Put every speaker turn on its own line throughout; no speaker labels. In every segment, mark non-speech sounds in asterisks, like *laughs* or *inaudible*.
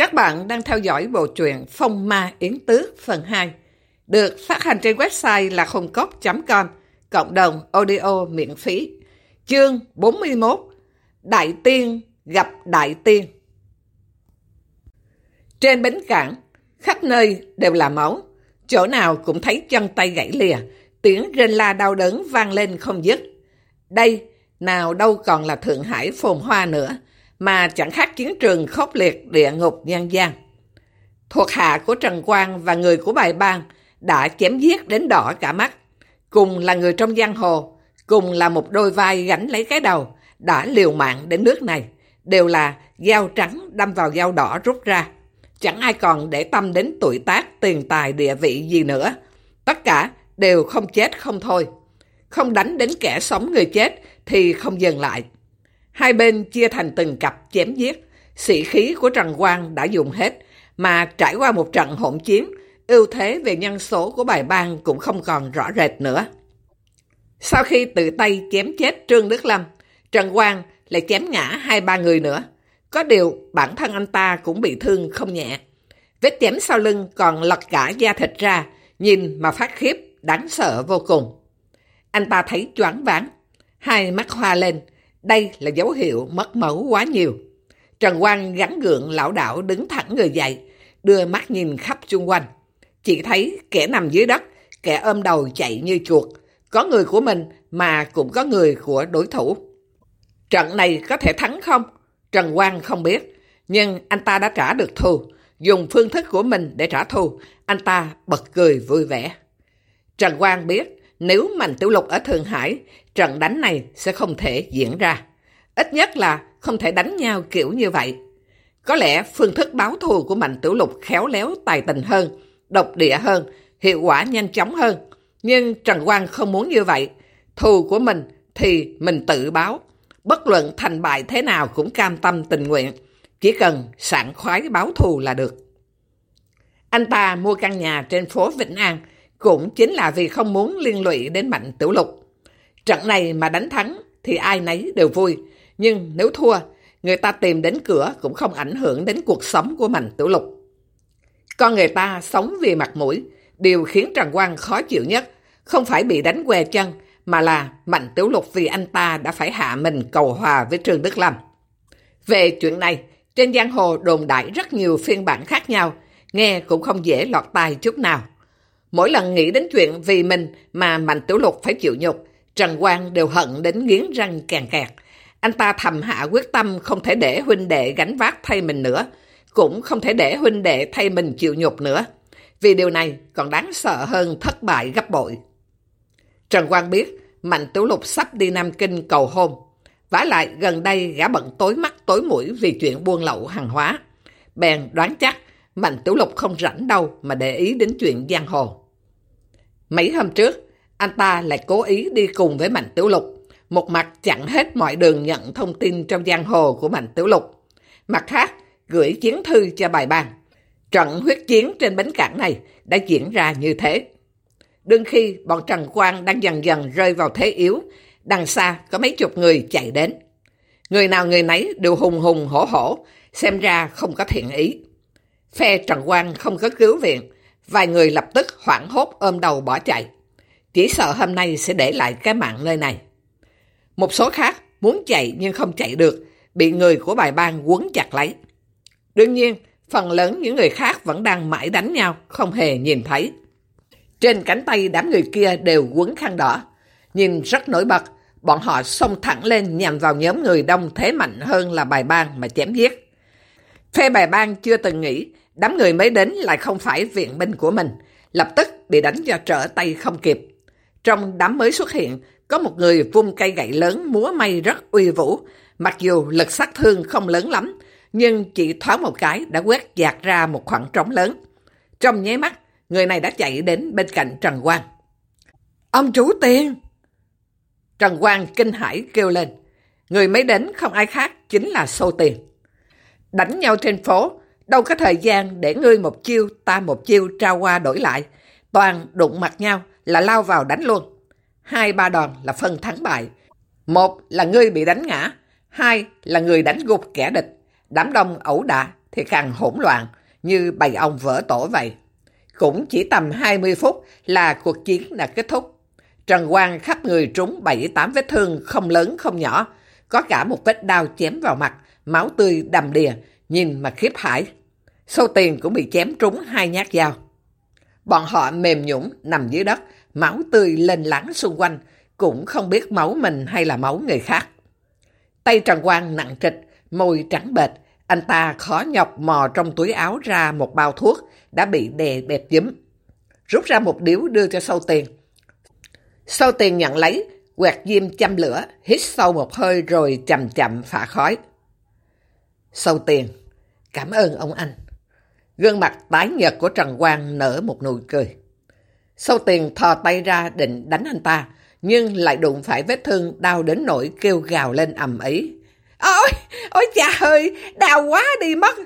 Các bạn đang theo dõi bộ truyện Phong Ma Yến Tước phần 2, được phát hành trên website làkhungcoc.com cộng đồng audio miễn phí. Chương 41 Đại Tiên gặp Đại Tiên Trên bến cảng, khắp nơi đều là máu, chỗ nào cũng thấy chân tay gãy lìa, tiếng rên la đau đớn vang lên không dứt. Đây, nào đâu còn là Thượng Hải phồn hoa nữa, mà chẳng khác chiến trường khốc liệt địa ngục nhân gian. Thuộc hạ của Trần Quang và người của bài bang đã chém giết đến đỏ cả mắt. Cùng là người trong giang hồ, cùng là một đôi vai gánh lấy cái đầu, đã liều mạng đến nước này, đều là dao trắng đâm vào dao đỏ rút ra. Chẳng ai còn để tâm đến tuổi tác, tiền tài, địa vị gì nữa. Tất cả đều không chết không thôi. Không đánh đến kẻ sống người chết thì không dừng lại. Hai bên chia thành từng cặp chém giết. Sĩ khí của Trần Quang đã dùng hết, mà trải qua một trận hỗn chiến, ưu thế về nhân số của bài bang cũng không còn rõ rệt nữa. Sau khi tự tay chém chết Trương Đức Lâm, Trần Quang lại chém ngã hai ba người nữa. Có điều bản thân anh ta cũng bị thương không nhẹ. Vết chém sau lưng còn lật cả da thịt ra, nhìn mà phát khiếp, đáng sợ vô cùng. Anh ta thấy choáng váng, hai mắt hoa lên, đây là dấu hiệu mất máu quá nhiều. Trần Quang gắn gượng lão đảo đứng thẳng người dậy, đưa mắt nhìn khắp xung quanh. Chỉ thấy kẻ nằm dưới đất, kẻ ôm đầu chạy như chuột. Có người của mình mà cũng có người của đối thủ. Trận này có thể thắng không? Trần Quang không biết, nhưng anh ta đã trả được thù. Dùng phương thức của mình để trả thù, anh ta bật cười vui vẻ. Trần Quang biết nếu Mạnh Tiểu Lục ở Thượng Hải, trận đánh này sẽ không thể diễn ra. Ít nhất là không thể đánh nhau kiểu như vậy. Có lẽ phương thức báo thù của Mạnh Tiểu Lục khéo léo tài tình hơn, độc địa hơn, hiệu quả nhanh chóng hơn. Nhưng Trần Quang không muốn như vậy. Thù của mình thì mình tự báo. Bất luận thành bại thế nào cũng cam tâm tình nguyện. Chỉ cần sảng khoái báo thù là được. Anh ta mua căn nhà trên phố Vĩnh An, cũng chính là vì không muốn liên lụy đến Mạnh Tiểu Lục. Trận này mà đánh thắng thì ai nấy đều vui, nhưng nếu thua, người ta tìm đến cửa cũng không ảnh hưởng đến cuộc sống của Mạnh Tiểu Lục. Con người ta sống vì mặt mũi, điều khiến Trần Quang khó chịu nhất không phải bị đánh què chân, mà là Mạnh Tiểu Lục vì anh ta đã phải hạ mình cầu hòa với Trương Đức Lâm. Về chuyện này, trên giang hồ đồn đại rất nhiều phiên bản khác nhau, nghe cũng không dễ lọt tai chút nào. Mỗi lần nghĩ đến chuyện vì mình mà Mạnh Tiểu Lục phải chịu nhục, Trần Quang đều hận đến nghiến răng càng kẹt. Anh ta thầm hạ quyết tâm không thể để huynh đệ gánh vác thay mình nữa, cũng không thể để huynh đệ thay mình chịu nhục nữa. Vì điều này còn đáng sợ hơn thất bại gấp bội. Trần Quang biết Mạnh Tiểu Lục sắp đi Nam Kinh cầu hôn. vả lại gần đây gã bận tối mắt tối mũi vì chuyện buôn lậu hàng hóa. Bèn đoán chắc Mạnh Tiểu Lục không rảnh đâu mà để ý đến chuyện giang hồ. Mấy hôm trước, anh ta lại cố ý đi cùng với Mạnh Tiểu Lục, một mặt chặn hết mọi đường nhận thông tin trong giang hồ của Mạnh Tiểu Lục. Mặt khác, gửi chiến thư cho bài bàn. Trận huyết chiến trên bến cảng này đã diễn ra như thế. Đương khi bọn Trần Quang đang dần dần rơi vào thế yếu, đằng xa có mấy chục người chạy đến. Người nào người nấy đều hùng hùng hổ hổ, xem ra không có thiện ý. Phe Trần Quang không có cứu viện, Vài người lập tức hoảng hốt ôm đầu bỏ chạy. Chỉ sợ hôm nay sẽ để lại cái mạng nơi này. Một số khác muốn chạy nhưng không chạy được, bị người của bài bang quấn chặt lấy. Đương nhiên, phần lớn những người khác vẫn đang mãi đánh nhau, không hề nhìn thấy. Trên cánh tay đám người kia đều quấn khăn đỏ. Nhìn rất nổi bật, bọn họ xông thẳng lên nhằm vào nhóm người đông thế mạnh hơn là bài bang mà chém giết. Phê bài bang chưa từng nghĩ Đám người mới đến lại không phải viện binh của mình, lập tức bị đánh cho trở tay không kịp. Trong đám mới xuất hiện, có một người vung cây gậy lớn múa may rất uy vũ, mặc dù lực sát thương không lớn lắm, nhưng chỉ thoáng một cái đã quét dạt ra một khoảng trống lớn. Trong nháy mắt, người này đã chạy đến bên cạnh Trần Quang. Ông chủ tiền! Trần Quang kinh hãi kêu lên. Người mới đến không ai khác chính là Sô Tiền. Đánh nhau trên phố, Đâu có thời gian để ngươi một chiêu, ta một chiêu trao qua đổi lại. Toàn đụng mặt nhau là lao vào đánh luôn. Hai ba đòn là phân thắng bại. Một là ngươi bị đánh ngã, hai là người đánh gục kẻ địch. Đám đông ẩu đả, thì càng hỗn loạn, như bầy ong vỡ tổ vậy. Cũng chỉ tầm 20 phút là cuộc chiến đã kết thúc. Trần Quang khắp người trúng 7-8 vết thương không lớn không nhỏ, có cả một vết đao chém vào mặt, máu tươi đầm đìa, nhìn mà khiếp hải. Sâu tiền cũng bị chém trúng hai nhát dao. Bọn họ mềm nhũng nằm dưới đất, máu tươi lên láng xung quanh, cũng không biết máu mình hay là máu người khác. Tay Trần Quang nặng trịch, môi trắng bệt, anh ta khó nhọc mò trong túi áo ra một bao thuốc đã bị đè bẹp dím Rút ra một điếu đưa cho sâu tiền. Sâu tiền nhận lấy, quẹt diêm châm lửa, hít sâu một hơi rồi chậm chậm phả khói. Sâu tiền, cảm ơn ông anh. Gương mặt tái nhợt của Trần Quang nở một nụ cười. Sâu tiền thò tay ra định đánh anh ta, nhưng lại đụng phải vết thương đau đến nỗi kêu gào lên ầm ý. Ôi, ôi cha ơi, đau quá đi mất.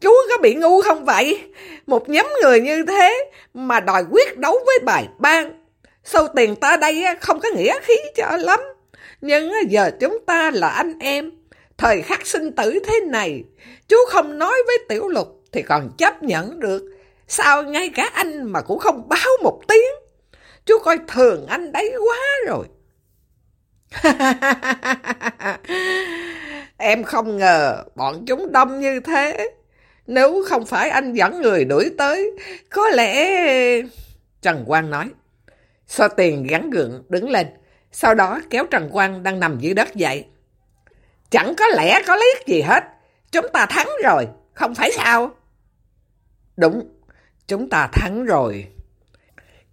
Chú có bị ngu không vậy? Một nhóm người như thế mà đòi quyết đấu với bài ban. Sâu tiền ta đây không có nghĩa khí cho lắm. Nhưng giờ chúng ta là anh em. Thời khắc sinh tử thế này, chú không nói với Tiểu Lục thì còn chấp nhận được. Sao ngay cả anh mà cũng không báo một tiếng? Chú coi thường anh đấy quá rồi. *laughs* em không ngờ bọn chúng đông như thế. Nếu không phải anh dẫn người đuổi tới, có lẽ... Trần Quang nói. So tiền gắn gượng đứng lên, sau đó kéo Trần Quang đang nằm dưới đất dậy. Chẳng có lẽ có liếc gì hết, chúng ta thắng rồi, không phải sao? Đúng, chúng ta thắng rồi.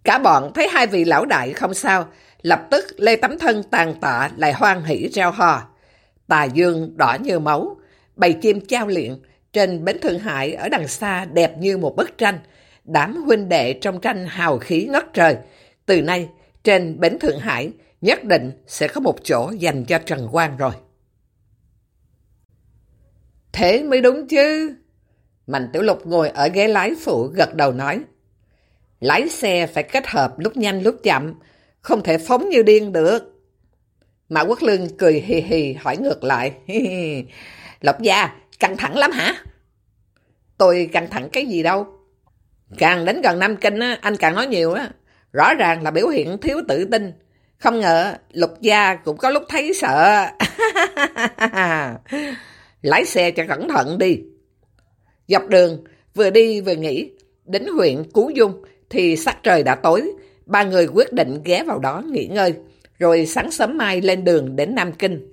Cả bọn thấy hai vị lão đại không sao, lập tức lê tấm thân tàn tạ lại hoan hỷ reo hò. Tà dương đỏ như máu, bầy chim trao luyện trên bến Thượng Hải ở đằng xa đẹp như một bức tranh. Đám huynh đệ trong tranh hào khí ngất trời. Từ nay, trên bến Thượng Hải nhất định sẽ có một chỗ dành cho Trần Quang rồi. Thế mới đúng chứ. Mạnh Tiểu Lục ngồi ở ghế lái phụ gật đầu nói. Lái xe phải kết hợp lúc nhanh lúc chậm, không thể phóng như điên được. Mã Quốc Lương cười hì hì hỏi ngược lại. *laughs* Lộc gia, căng thẳng lắm hả? Tôi căng thẳng cái gì đâu. Càng đến gần Nam Kinh, anh càng nói nhiều. á Rõ ràng là biểu hiện thiếu tự tin. Không ngờ Lục Gia cũng có lúc thấy sợ. *laughs* Lái xe cho cẩn thận đi. Dọc đường, vừa đi vừa nghỉ, đến huyện Cú Dung thì sắc trời đã tối. Ba người quyết định ghé vào đó nghỉ ngơi, rồi sáng sớm mai lên đường đến Nam Kinh.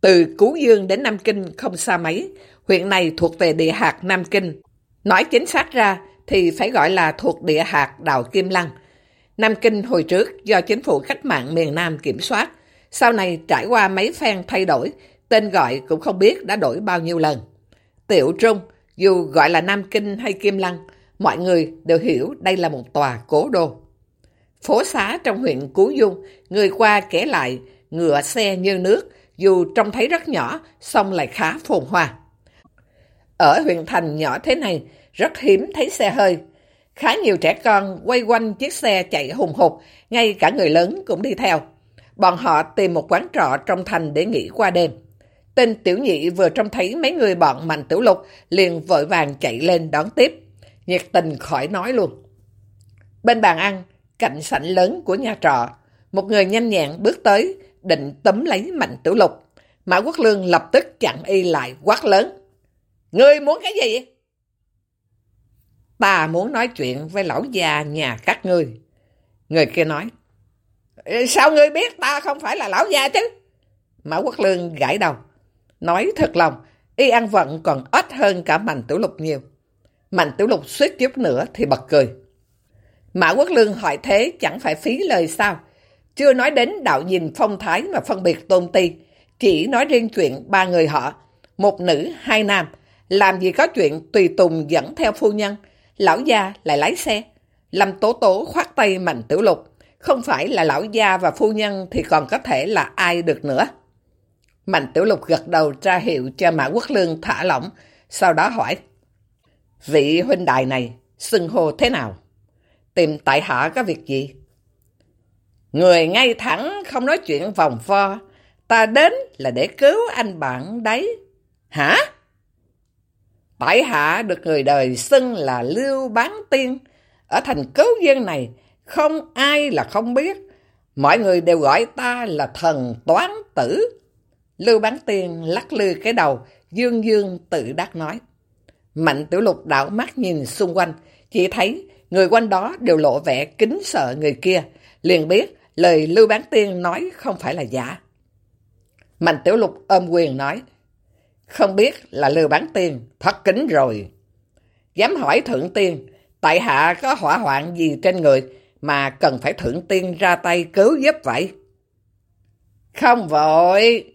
Từ Cú Dương đến Nam Kinh không xa mấy, huyện này thuộc về địa hạt Nam Kinh. Nói chính xác ra thì phải gọi là thuộc địa hạt Đào Kim Lăng. Nam Kinh hồi trước do chính phủ cách mạng miền Nam kiểm soát, sau này trải qua mấy phen thay đổi, tên gọi cũng không biết đã đổi bao nhiêu lần. Tiểu Trung, dù gọi là Nam Kinh hay Kim Lăng, mọi người đều hiểu đây là một tòa cố đô. Phố xá trong huyện Cú Dung, người qua kể lại, ngựa xe như nước, dù trông thấy rất nhỏ, song lại khá phồn hoa. Ở huyện thành nhỏ thế này, rất hiếm thấy xe hơi. Khá nhiều trẻ con quay quanh chiếc xe chạy hùng hục, ngay cả người lớn cũng đi theo. Bọn họ tìm một quán trọ trong thành để nghỉ qua đêm. Tên tiểu nhị vừa trông thấy mấy người bọn mạnh tiểu lục, liền vội vàng chạy lên đón tiếp. Nhiệt tình khỏi nói luôn. Bên bàn ăn, cạnh sảnh lớn của nhà trọ, một người nhanh nhẹn bước tới, định tấm lấy mạnh tiểu lục. Mã Quốc Lương lập tức chặn y lại quát lớn. Ngươi muốn cái gì? Ta muốn nói chuyện với lão già nhà các ngươi. Người kia nói. Sao ngươi biết ta không phải là lão già chứ? Mã Quốc Lương gãi đầu. Nói thật lòng, y ăn vận còn ít hơn cả Mạnh Tiểu Lục nhiều. Mạnh Tiểu Lục suýt chút nữa thì bật cười. Mã Quốc Lương hỏi thế chẳng phải phí lời sao? Chưa nói đến đạo nhìn phong thái mà phân biệt tôn ti. Chỉ nói riêng chuyện ba người họ, một nữ, hai nam. Làm gì có chuyện tùy tùng dẫn theo phu nhân, lão gia lại lái xe. Lâm Tố Tố khoát tay Mạnh Tiểu Lục. Không phải là lão gia và phu nhân thì còn có thể là ai được nữa. Mạnh Tiểu Lục gật đầu ra hiệu cho Mã Quốc Lương thả lỏng, sau đó hỏi. Vị huynh đài này, xưng hô thế nào? Tìm tại hạ có việc gì? Người ngay thẳng, không nói chuyện vòng vo. Ta đến là để cứu anh bạn đấy. Hả? Tại hạ được người đời xưng là Lưu Bán Tiên. Ở thành cứu dân này, không ai là không biết. Mọi người đều gọi ta là thần toán tử. Lưu Bán Tiên lắc lư cái đầu, dương dương tự đắc nói. Mạnh tiểu lục đảo mắt nhìn xung quanh, chỉ thấy người quanh đó đều lộ vẻ kính sợ người kia, liền biết lời Lưu Bán Tiên nói không phải là giả. Mạnh tiểu lục ôm quyền nói, không biết là Lưu Bán Tiên, thất kính rồi. Dám hỏi Thượng Tiên, tại hạ có hỏa hoạn gì trên người mà cần phải Thượng Tiên ra tay cứu giúp vậy? Không vội,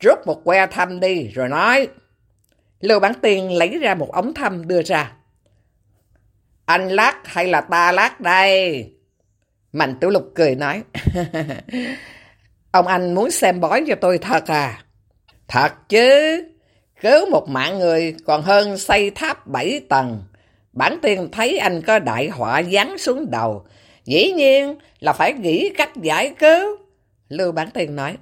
rút một que thăm đi, rồi nói. Lưu Bản Tiên lấy ra một ống thăm đưa ra. Anh lát hay là ta lát đây? Mạnh Tiểu Lục cười nói. *laughs* Ông anh muốn xem bói cho tôi thật à? Thật chứ. Cứu một mạng người còn hơn xây tháp bảy tầng. Bản tiên thấy anh có đại họa giáng xuống đầu. Dĩ nhiên là phải nghĩ cách giải cứu. Lưu Bản Tiên nói.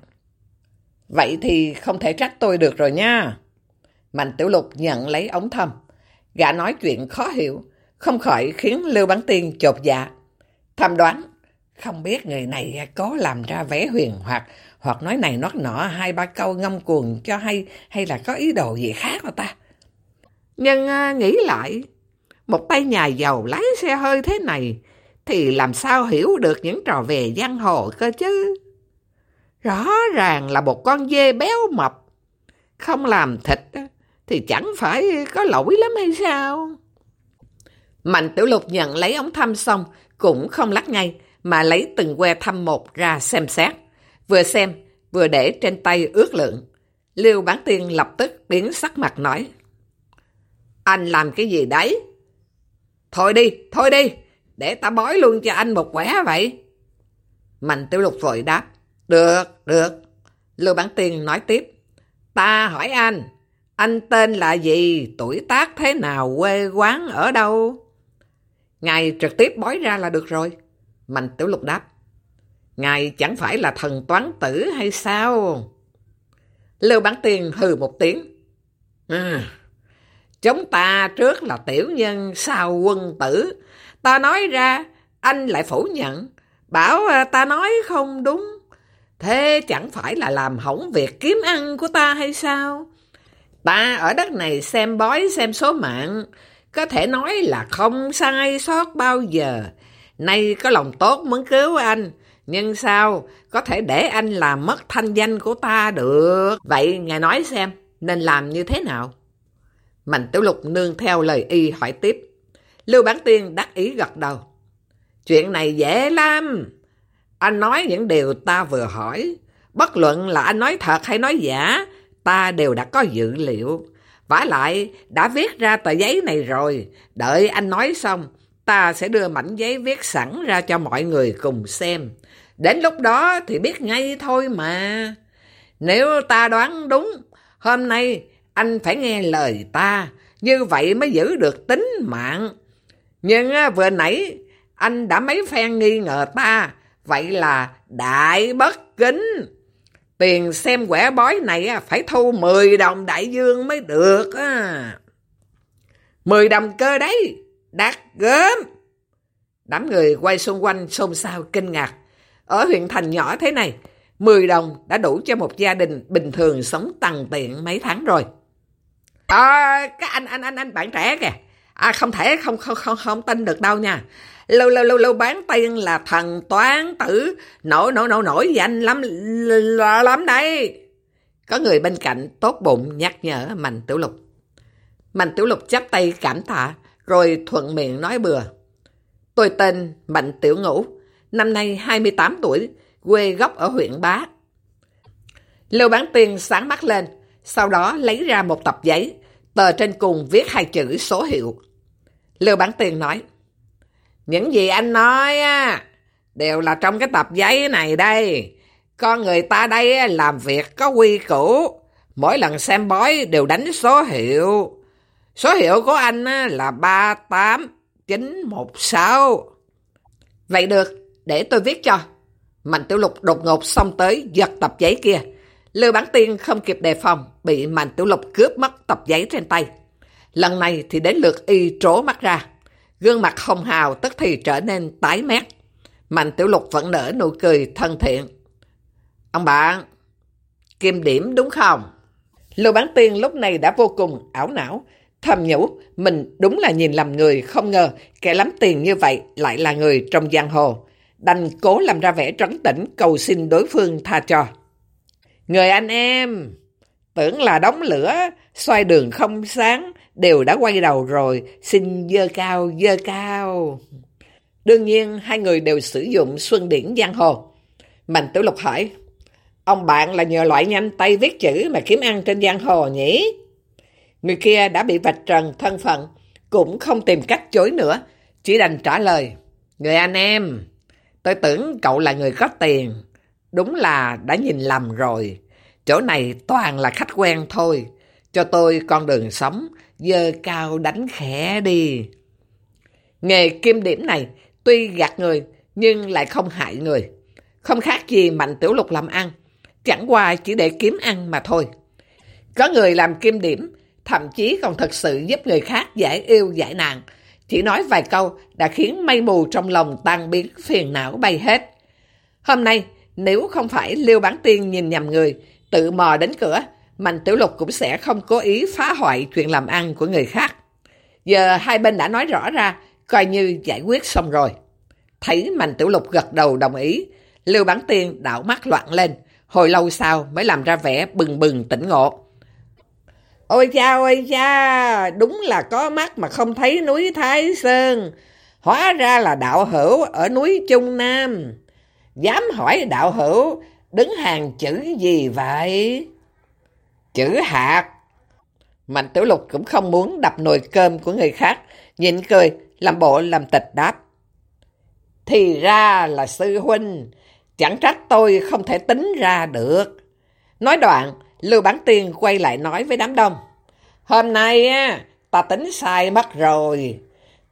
Vậy thì không thể trách tôi được rồi nha. Mạnh Tiểu Lục nhận lấy ống thâm Gã nói chuyện khó hiểu, không khỏi khiến Lưu Bán Tiên chột dạ. Thầm đoán, không biết người này có làm ra vẻ huyền hoặc hoặc nói này nói nọ hai ba câu ngâm cuồng cho hay hay là có ý đồ gì khác mà ta. Nhưng à, nghĩ lại, một tay nhà giàu lái xe hơi thế này thì làm sao hiểu được những trò về giang hồ cơ chứ? Rõ ràng là một con dê béo mập, không làm thịt thì chẳng phải có lỗi lắm hay sao? Mạnh Tiểu Lục nhận lấy ống thăm xong, cũng không lắc ngay, mà lấy từng que thăm một ra xem xét. Vừa xem, vừa để trên tay ước lượng. Liêu Bán Tiên lập tức biến sắc mặt nói. Anh làm cái gì đấy? Thôi đi, thôi đi, để ta bói luôn cho anh một quẻ vậy. Mạnh Tiểu Lục vội đáp. Được, được. Lưu Bản Tiên nói tiếp. Ta hỏi anh, anh tên là gì, tuổi tác thế nào, quê quán ở đâu? Ngài trực tiếp bói ra là được rồi. Mạnh Tiểu Lục đáp. Ngài chẳng phải là thần toán tử hay sao? Lưu Bản Tiên hừ một tiếng. À, chúng ta trước là tiểu nhân, sau quân tử. Ta nói ra, anh lại phủ nhận. Bảo à, ta nói không đúng. Thế chẳng phải là làm hỏng việc kiếm ăn của ta hay sao? Ta ở đất này xem bói xem số mạng, có thể nói là không sai sót bao giờ. Nay có lòng tốt muốn cứu anh, nhưng sao có thể để anh làm mất thanh danh của ta được? Vậy ngài nói xem, nên làm như thế nào? Mạnh Tiểu Lục nương theo lời y hỏi tiếp. Lưu Bán Tiên đắc ý gật đầu. Chuyện này dễ lắm. Anh nói những điều ta vừa hỏi. Bất luận là anh nói thật hay nói giả, ta đều đã có dự liệu. vả lại, đã viết ra tờ giấy này rồi. Đợi anh nói xong, ta sẽ đưa mảnh giấy viết sẵn ra cho mọi người cùng xem. Đến lúc đó thì biết ngay thôi mà. Nếu ta đoán đúng, hôm nay anh phải nghe lời ta, như vậy mới giữ được tính mạng. Nhưng à, vừa nãy, anh đã mấy phen nghi ngờ ta, vậy là đại bất kính. Tiền xem quẻ bói này phải thu 10 đồng đại dương mới được. 10 đồng cơ đấy, đắt gớm. Đám người quay xung quanh xôn xao kinh ngạc. Ở huyện thành nhỏ thế này, 10 đồng đã đủ cho một gia đình bình thường sống tầng tiện mấy tháng rồi. Ờ, à, các anh anh anh anh bạn trẻ kìa. À không thể không không không không tin được đâu nha. Lâu lâu lâu lâu bán tiên là thần toán tử, nổi nổi nổi nổi danh lắm lắm đây. Có người bên cạnh tốt bụng nhắc nhở Mạnh Tiểu Lục. Mạnh Tiểu Lục chắp tay cảm tạ, rồi thuận miệng nói bừa. Tôi tên Mạnh Tiểu Ngũ, năm nay 28 tuổi, quê gốc ở huyện Bá. Lưu Bán Tiên sáng mắt lên, sau đó lấy ra một tập giấy, tờ trên cùng viết hai chữ số hiệu. Lưu Bán Tiên nói, những gì anh nói á, đều là trong cái tập giấy này đây. Con người ta đây làm việc có quy củ. Mỗi lần xem bói đều đánh số hiệu. Số hiệu của anh là 38916. Vậy được, để tôi viết cho. Mạnh Tiểu Lục đột ngột xông tới giật tập giấy kia. Lưu Bản Tiên không kịp đề phòng, bị Mạnh Tiểu Lục cướp mất tập giấy trên tay. Lần này thì đến lượt y trố mắt ra. Gương mặt hồng hào tức thì trở nên tái mét. Mạnh Tiểu Lục vẫn nở nụ cười thân thiện. Ông bạn, kim điểm đúng không? Lưu Bán Tiên lúc này đã vô cùng ảo não, thầm nhủ, mình đúng là nhìn lầm người, không ngờ kẻ lắm tiền như vậy lại là người trong giang hồ. Đành cố làm ra vẻ trấn tĩnh cầu xin đối phương tha cho. Người anh em, tưởng là đóng lửa, xoay đường không sáng, đều đã quay đầu rồi, xin dơ cao, dơ cao. Đương nhiên, hai người đều sử dụng xuân điển giang hồ. Mạnh Tiểu Lục hỏi, ông bạn là nhờ loại nhanh tay viết chữ mà kiếm ăn trên giang hồ nhỉ? Người kia đã bị vạch trần thân phận, cũng không tìm cách chối nữa, chỉ đành trả lời, Người anh em, tôi tưởng cậu là người có tiền, đúng là đã nhìn lầm rồi. Chỗ này toàn là khách quen thôi, cho tôi con đường sống, dơ cao đánh khẽ đi. Nghề kim điểm này tuy gạt người nhưng lại không hại người. Không khác gì mạnh tiểu lục làm ăn, chẳng qua chỉ để kiếm ăn mà thôi. Có người làm kim điểm, thậm chí còn thật sự giúp người khác giải yêu giải nạn. Chỉ nói vài câu đã khiến mây mù trong lòng tan biến phiền não bay hết. Hôm nay, nếu không phải Liêu Bán Tiên nhìn nhầm người, tự mò đến cửa, Mạnh Tiểu Lục cũng sẽ không cố ý phá hoại chuyện làm ăn của người khác. Giờ hai bên đã nói rõ ra, coi như giải quyết xong rồi. Thấy Mạnh Tiểu Lục gật đầu đồng ý, Lưu Bán Tiên đảo mắt loạn lên, hồi lâu sau mới làm ra vẻ bừng bừng tỉnh ngộ. Ôi cha ôi cha, đúng là có mắt mà không thấy núi Thái Sơn. Hóa ra là đạo hữu ở núi Trung Nam. Dám hỏi đạo hữu đứng hàng chữ gì vậy? Chữ hạt. Mạnh Tiểu Lục cũng không muốn đập nồi cơm của người khác, nhịn cười, làm bộ làm tịch đáp. Thì ra là sư huynh, chẳng trách tôi không thể tính ra được. Nói đoạn, Lưu Bán Tiên quay lại nói với đám đông. Hôm nay ta tính sai mất rồi.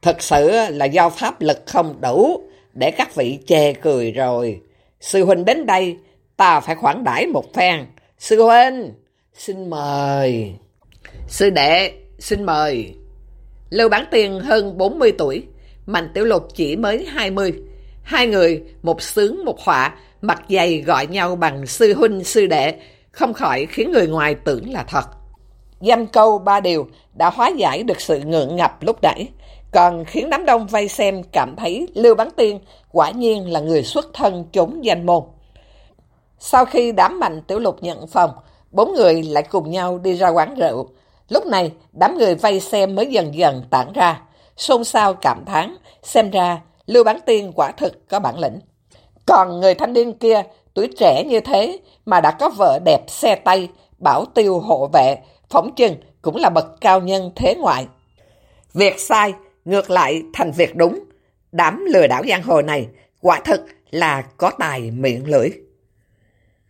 Thực sự là do pháp lực không đủ để các vị chê cười rồi. Sư huynh đến đây, ta phải khoản đãi một phen. Sư huynh, xin mời. Sư đệ, xin mời. Lưu Bán Tiên hơn 40 tuổi, Mạnh Tiểu Lục chỉ mới 20. Hai người, một sướng một họa, mặt dày gọi nhau bằng sư huynh sư đệ, không khỏi khiến người ngoài tưởng là thật. Dăm câu ba điều đã hóa giải được sự ngượng ngập lúc nãy, còn khiến đám đông vây xem cảm thấy Lưu Bán Tiên quả nhiên là người xuất thân trốn danh môn. Sau khi đám mạnh tiểu lục nhận phòng, bốn người lại cùng nhau đi ra quán rượu. Lúc này, đám người vây xem mới dần dần tản ra, xôn xao cảm thán xem ra Lưu Bán Tiên quả thực có bản lĩnh. Còn người thanh niên kia, tuổi trẻ như thế mà đã có vợ đẹp xe tay, bảo tiêu hộ vệ, phóng chừng cũng là bậc cao nhân thế ngoại. Việc sai, ngược lại thành việc đúng. Đám lừa đảo giang hồ này quả thực là có tài miệng lưỡi.